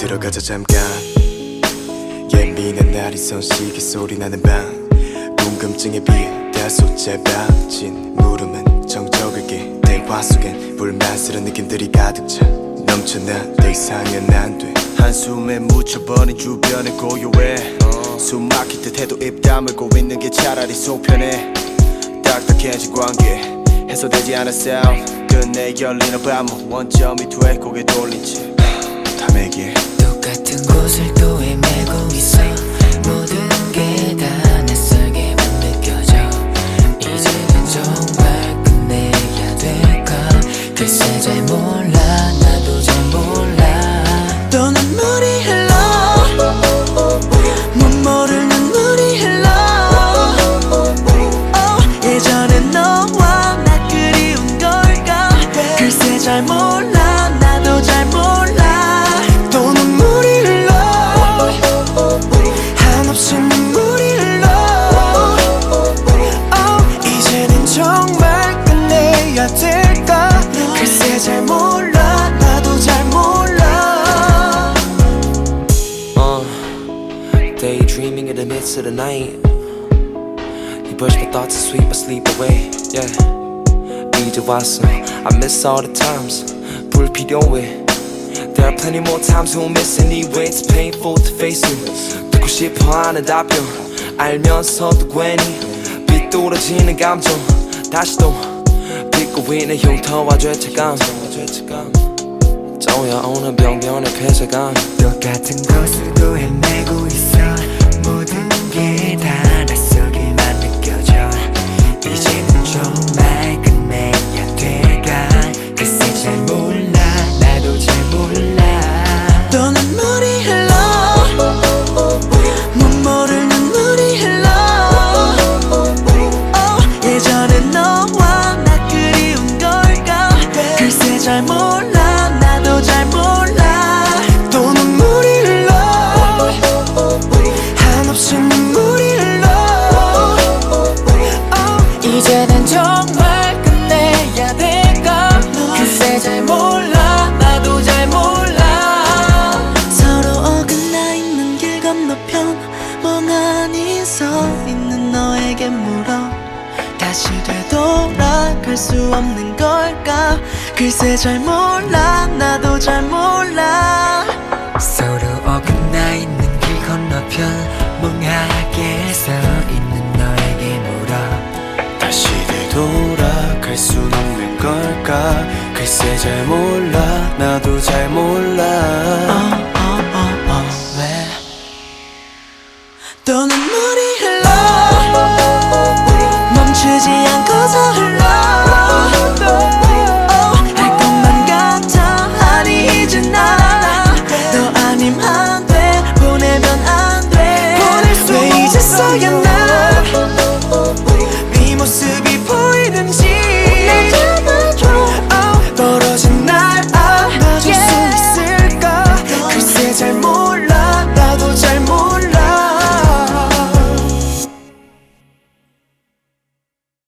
들어가자 잠깐. 예민한 날이 손시기 소리 나는 방 궁금증에 비해 다소 짧아진 물음은 정적을게 대화 속엔 불만스런 느낌들이 가득 차. 넘쳐나 더 이상은 안돼. 한숨에 묻혀버린 주변의 고요해. 숨 막힐 듯 해도 입 다물고 있는 게 차라리 속편해 딱딱해진 관계. 해소되지 않은 싸움 끝내 열리는 밤은 원점이 돼 고개 돌린 채 daydreaming in the night. You brush my thoughts and sweep my sleep away. Yeah, 이제 왔어. I miss all the times. 불필요해. There are plenty more times we'll miss anyway. It's painful to face you. 듣고 싶어 하는 답변. 알면서도 괜히 빗돌아지는 감정. 다시 또 빚고 있는 흉터와 죄책감. 쪼여오는 병변의 폐쇄감. 똑같은 또 헤매고 잘 몰라 나도 잘 몰라. 또 눈물이 흘러 한없이 눈물이 흘러 oh, 이제는 정말 끝내야 될까 글쎄 잘 몰라 나도 잘 몰라. 서로 어긋나 있는 길 건너편 멍하니 서 있는 너에게 물어 다시 되돌아갈 수 없는 걸까? 글쎄 잘 몰라 나도 잘 몰라. 서로 어긋나 있는 길 건너편 멍하게 서 있는 너에게 물어. 다시 되돌아갈 수 없는 걸까? 글쎄 잘 몰라 나도 잘 몰라. oh, oh, 왜? 또는 you now.